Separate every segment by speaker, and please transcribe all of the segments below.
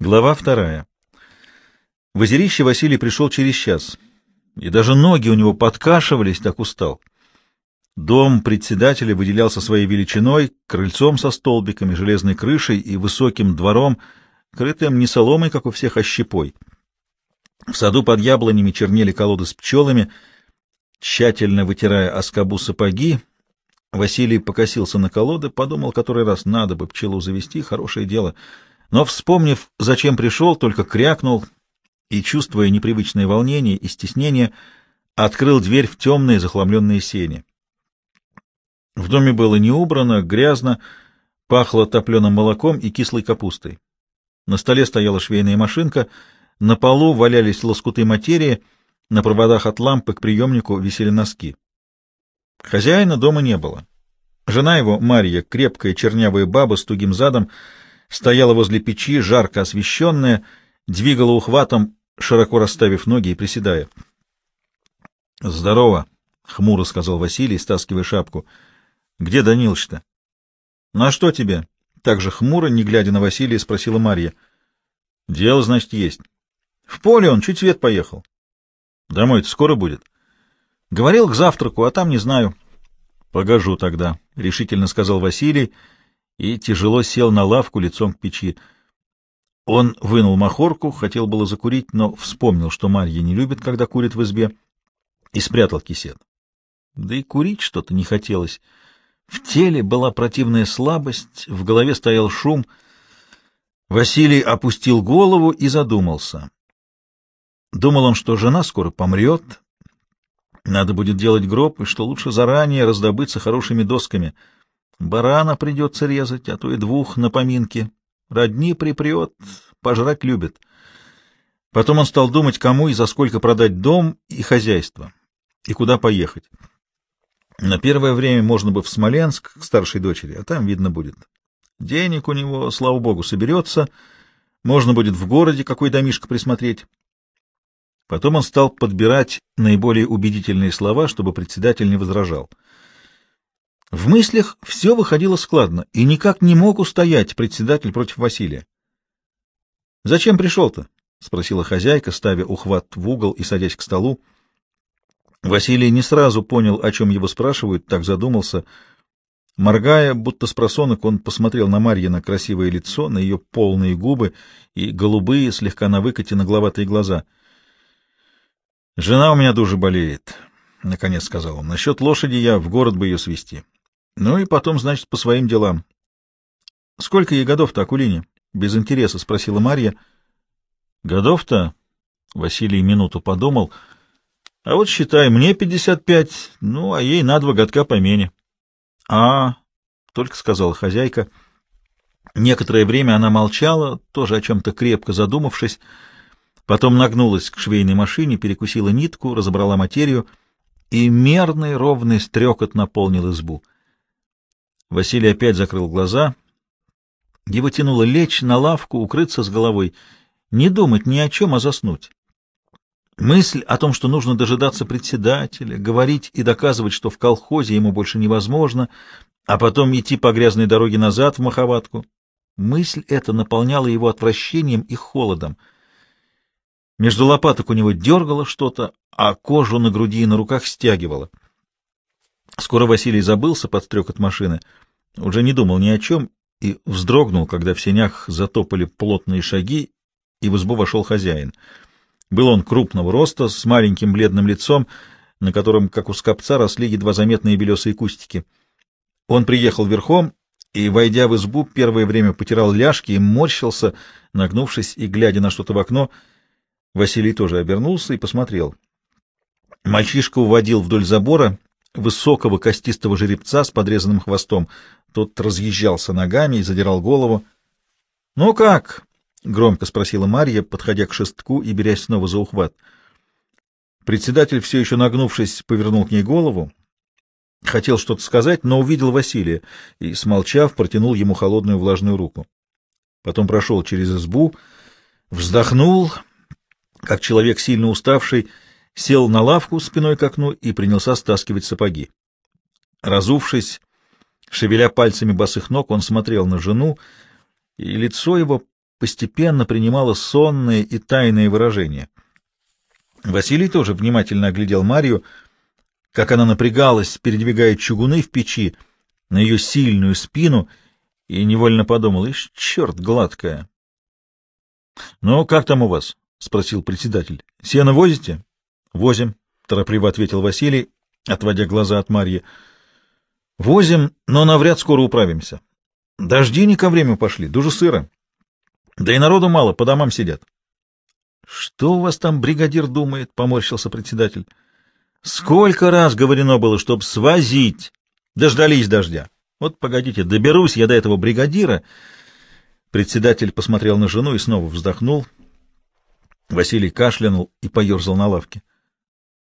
Speaker 1: Глава вторая. В озерище Василий пришел через час, и даже ноги у него подкашивались, так устал. Дом председателя выделялся своей величиной, крыльцом со столбиками, железной крышей и высоким двором, крытым не соломой, как у всех, а щепой. В саду под яблонями чернели колоды с пчелами. Тщательно вытирая оскобу сапоги, Василий покосился на колоды, подумал который раз, надо бы пчелу завести, хорошее дело — но, вспомнив, зачем пришел, только крякнул и, чувствуя непривычное волнение и стеснение, открыл дверь в темные захламленные сени. В доме было не убрано, грязно, пахло топленым молоком и кислой капустой. На столе стояла швейная машинка, на полу валялись лоскуты материи, на проводах от лампы к приемнику висели носки. Хозяина дома не было. Жена его, Марья, крепкая чернявая баба с тугим задом, стояла возле печи, жарко освещенная, двигала ухватом, широко расставив ноги и приседая. — Здорово, — хмуро сказал Василий, стаскивая шапку. — Где Данилыч-то? — На что тебе? — так же хмуро, не глядя на Василия, спросила Марья. — Дело, значит, есть. — В поле он, чуть свет поехал. — Домой-то скоро будет? — Говорил к завтраку, а там не знаю. — Погожу тогда, — решительно сказал Василий, — и тяжело сел на лавку лицом к печи. Он вынул махорку, хотел было закурить, но вспомнил, что Марья не любит, когда курит в избе, и спрятал кисет. Да и курить что-то не хотелось. В теле была противная слабость, в голове стоял шум. Василий опустил голову и задумался. Думал он, что жена скоро помрет, надо будет делать гроб, и что лучше заранее раздобыться хорошими досками — Барана придется резать, а то и двух на поминки. Родни припрет, пожрать любит. Потом он стал думать, кому и за сколько продать дом и хозяйство, и куда поехать. На первое время можно бы в Смоленск к старшей дочери, а там видно будет. Денег у него, слава богу, соберется, можно будет в городе какой домишко присмотреть. Потом он стал подбирать наиболее убедительные слова, чтобы председатель не возражал — в мыслях все выходило складно, и никак не мог устоять председатель против Василия. — Зачем пришел-то? — спросила хозяйка, ставя ухват в угол и садясь к столу. Василий не сразу понял, о чем его спрашивают, так задумался. Моргая, будто с просонок, он посмотрел на Марьина красивое лицо, на ее полные губы и голубые, слегка на выкате нагловатые глаза. — Жена у меня дуже болеет, — наконец сказал он. — Насчет лошади я в город бы ее свести. Ну и потом, значит, по своим делам. — Сколько ей годов-то, Акулине? — без интереса спросила Марья. — Годов-то? — Василий минуту подумал. — А вот считай, мне пятьдесят пять, ну, а ей на два годка помене. — А, — только сказала хозяйка. Некоторое время она молчала, тоже о чем-то крепко задумавшись, потом нагнулась к швейной машине, перекусила нитку, разобрала материю, и мерный ровный стрекот наполнил избу — Василий опять закрыл глаза. Его тянуло лечь на лавку, укрыться с головой, не думать ни о чем, а заснуть. Мысль о том, что нужно дожидаться председателя, говорить и доказывать, что в колхозе ему больше невозможно, а потом идти по грязной дороге назад в Маховатку, мысль эта наполняла его отвращением и холодом. Между лопаток у него дергало что-то, а кожу на груди и на руках стягивало — Скоро Василий забылся под стрекот машины, уже не думал ни о чем и вздрогнул, когда в сенях затопали плотные шаги, и в избу вошел хозяин. Был он крупного роста, с маленьким бледным лицом, на котором, как у скопца, росли едва заметные белесые кустики. Он приехал верхом и, войдя в избу, первое время потирал ляжки и морщился, нагнувшись и глядя на что-то в окно. Василий тоже обернулся и посмотрел. Мальчишка уводил вдоль забора высокого костистого жеребца с подрезанным хвостом. Тот разъезжался ногами и задирал голову. — Ну как? — громко спросила Марья, подходя к шестку и берясь снова за ухват. Председатель, все еще нагнувшись, повернул к ней голову. Хотел что-то сказать, но увидел Василия и, смолчав, протянул ему холодную влажную руку. Потом прошел через избу, вздохнул, как человек сильно уставший, сел на лавку спиной к окну и принялся стаскивать сапоги. Разувшись, шевеля пальцами босых ног, он смотрел на жену, и лицо его постепенно принимала сонные и тайные выражения. Василий тоже внимательно оглядел Марию, как она напрягалась, передвигая чугуны в печи на ее сильную спину, и невольно подумал, ишь, черт, гладкая. — Ну, как там у вас? — спросил председатель. — Сено возите? — Возим, — торопливо ответил Василий, отводя глаза от Марьи. — Возим, но навряд скоро управимся. Дожди не ко времени пошли, дуже сыро. Да и народу мало, по домам сидят. — Что у вас там бригадир думает? — поморщился председатель. — Сколько раз говорено было, чтоб свозить. Дождались дождя. Вот погодите, доберусь я до этого бригадира. Председатель посмотрел на жену и снова вздохнул. Василий кашлянул и поерзал на лавке. —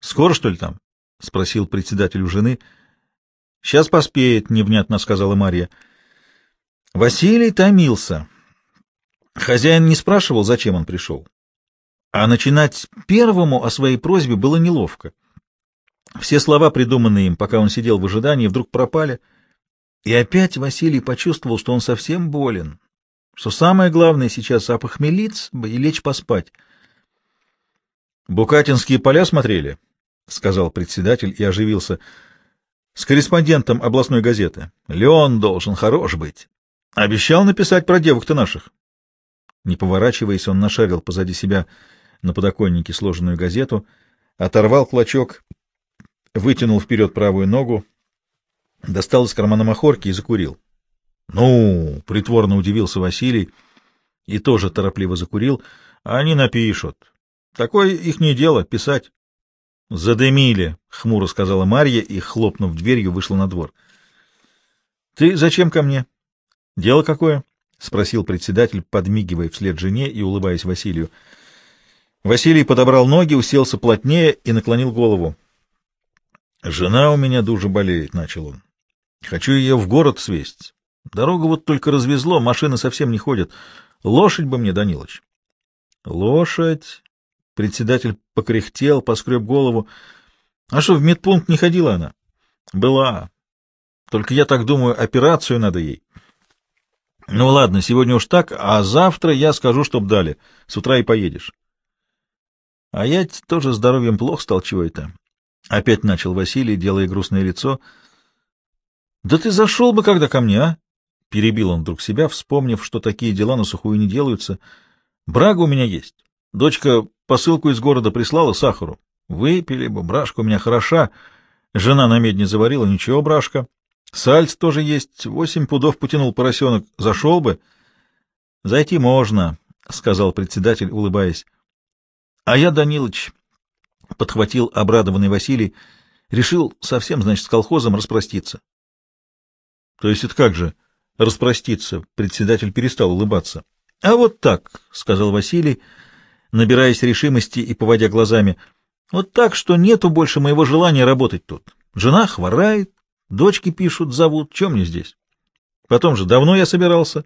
Speaker 1: Скоро, что ли, там? — спросил председатель у жены. — Сейчас поспеет, — невнятно сказала Марья. Василий томился. Хозяин не спрашивал, зачем он пришел. А начинать первому о своей просьбе было неловко. Все слова, придуманные им, пока он сидел в ожидании, вдруг пропали. И опять Василий почувствовал, что он совсем болен, что самое главное сейчас — опохмелиться и лечь поспать. «Букатинские поля смотрели?» — сказал председатель и оживился. «С корреспондентом областной газеты. Леон должен хорош быть. Обещал написать про девок-то наших». Не поворачиваясь, он нашарил позади себя на подоконнике сложенную газету, оторвал клочок, вытянул вперед правую ногу, достал из кармана махорки и закурил. «Ну!» — притворно удивился Василий и тоже торопливо закурил. «Они напишут. Такое их не дело — писать». «Задымили», — хмуро сказала Марья и, хлопнув дверью, вышла на двор. «Ты зачем ко мне? Дело какое?» — спросил председатель, подмигивая вслед жене и улыбаясь Василию. Василий подобрал ноги, уселся плотнее и наклонил голову. «Жена у меня дуже болеет», — начал он. «Хочу ее в город свесть. Дорогу вот только развезло, машины совсем не ходят. Лошадь бы мне, Данилыч». «Лошадь?» — председатель покряхтел, поскреб голову. «А что, в медпункт не ходила она?» «Была. Только я так думаю, операцию надо ей». «Ну ладно, сегодня уж так, а завтра я скажу, чтоб дали. С утра и поедешь». «А я тоже здоровьем плохо стал, чего это?» Опять начал Василий, делая грустное лицо. — Да ты зашел бы когда ко мне, а? — перебил он вдруг себя, вспомнив, что такие дела на сухую не делаются. — Брага у меня есть. Дочка посылку из города прислала сахару. Выпили бы, брашка у меня хороша. Жена на медне заварила, ничего, брашка. Сальц тоже есть, восемь пудов потянул поросенок. Зашел бы. — Зайти можно, — сказал председатель, улыбаясь. — А я, Данилыч, — подхватил обрадованный Василий. — Решил совсем, значит, с колхозом распроститься. — То есть это как же распроститься? Председатель перестал улыбаться. — А вот так, — сказал Василий, набираясь решимости и поводя глазами. — Вот так, что нету больше моего желания работать тут. Жена хворает, дочки пишут, зовут. Чем мне здесь? Потом же, давно я собирался.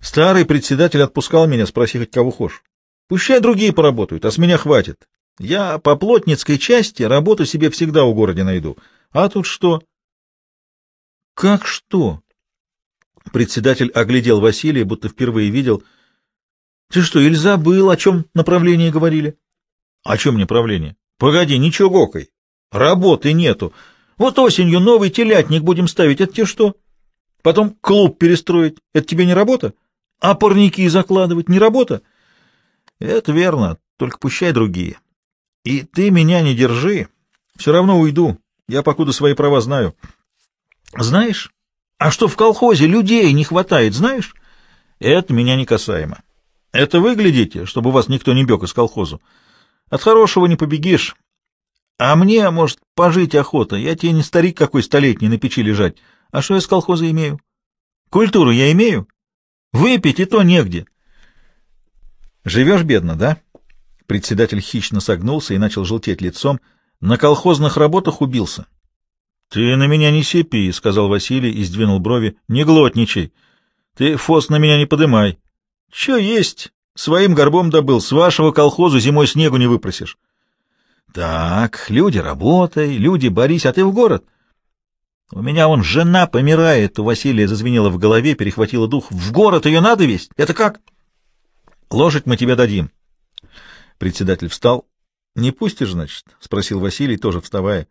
Speaker 1: Старый председатель отпускал меня, спроси хоть кого хочешь. Пущай другие поработают, а с меня хватит. Я по плотницкой части работу себе всегда у города найду. А тут что? — Как что? Председатель оглядел Василия, будто впервые видел. — Ты что, или забыл, о чем направлении говорили? — О чем направление? — Погоди, ничего гокой. Работы нету. Вот осенью новый телятник будем ставить. Это тебе что? Потом клуб перестроить. Это тебе не работа? А парники закладывать не работа? — Это верно, только пущай другие. И ты меня не держи. Все равно уйду. Я покуда свои права знаю. Знаешь? А что в колхозе людей не хватает, знаешь? Это меня не касаемо. Это вы глядите, чтобы вас никто не бег из колхозу. От хорошего не побегишь. А мне, может, пожить охота. Я тебе не старик какой столетний на печи лежать. А что я с колхоза имею? Культуру я имею? Выпить и то негде. Живешь бедно, да? Председатель хищно согнулся и начал желтеть лицом. На колхозных работах убился. — Ты на меня не сепи, — сказал Василий и сдвинул брови. — Не глотничай. Ты фос на меня не подымай. — Че есть? Своим горбом добыл. С вашего колхозу зимой снегу не выпросишь. — Так, люди, работай, люди, борись, а ты в город. — У меня вон жена помирает, у Василия зазвенело в голове, перехватило дух. — В город ее надо весть? Это как? Лошадь мы тебе дадим. Председатель встал. — Не пустишь, значит? — спросил Василий, тоже вставая.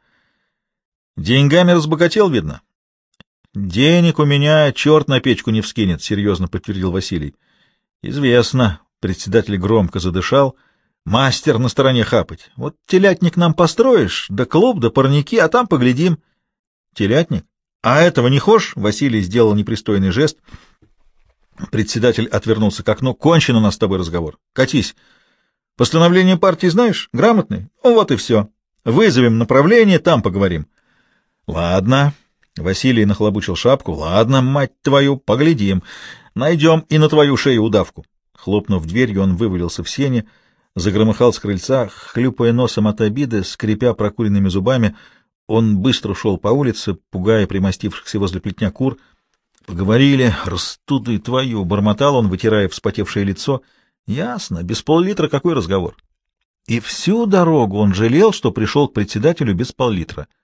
Speaker 1: — Деньгами разбогател, видно? — Денег у меня черт на печку не вскинет, — серьезно подтвердил Василий. — Известно. Председатель громко задышал. — Мастер на стороне хапать. Вот телятник нам построишь, да клуб, да парники, а там поглядим. — Телятник? А этого не хошь? — Василий сделал непристойный жест. Председатель отвернулся к окну. — Кончен у нас с тобой разговор. Катись. Постановление партии знаешь? Грамотный? Ну, вот и все. Вызовем направление, там поговорим. — Ладно. Василий нахлобучил шапку. — Ладно, мать твою, поглядим. Найдем и на твою шею удавку. Хлопнув дверью, он вывалился в сене, загромыхал с крыльца, хлюпая носом от обиды, скрипя прокуренными зубами. Он быстро шел по улице, пугая примостившихся возле плетня кур. Поговорили, растуды твою, бормотал он, вытирая вспотевшее лицо. Ясно, без пол-литра какой разговор? И всю дорогу он жалел, что пришел к председателю без пол-литра —